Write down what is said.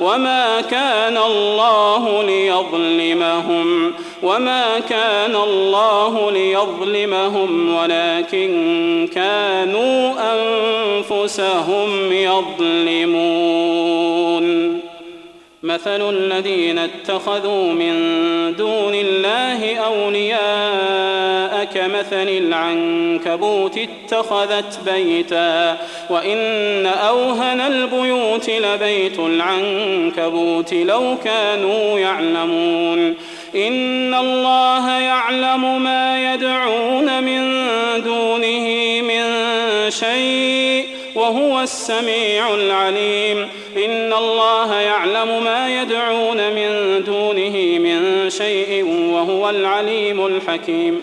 وما كان الله ليظلمهم وما كان الله ليظلمهم ولكن كانوا أنفسهم يظلمون. مثل الذين اتخذوا من دون الله أولياء كمثل العنكبوت اتخذت بيتا وإن أوهن البيوت لبيت العنكبوت لو كانوا يعلمون. إن الله يعلم ما يدعون من دونه من شيء وهو السميع العليم. إن الله يعلم ما يدعون من دونه من شيء وهو العليم الحكيم.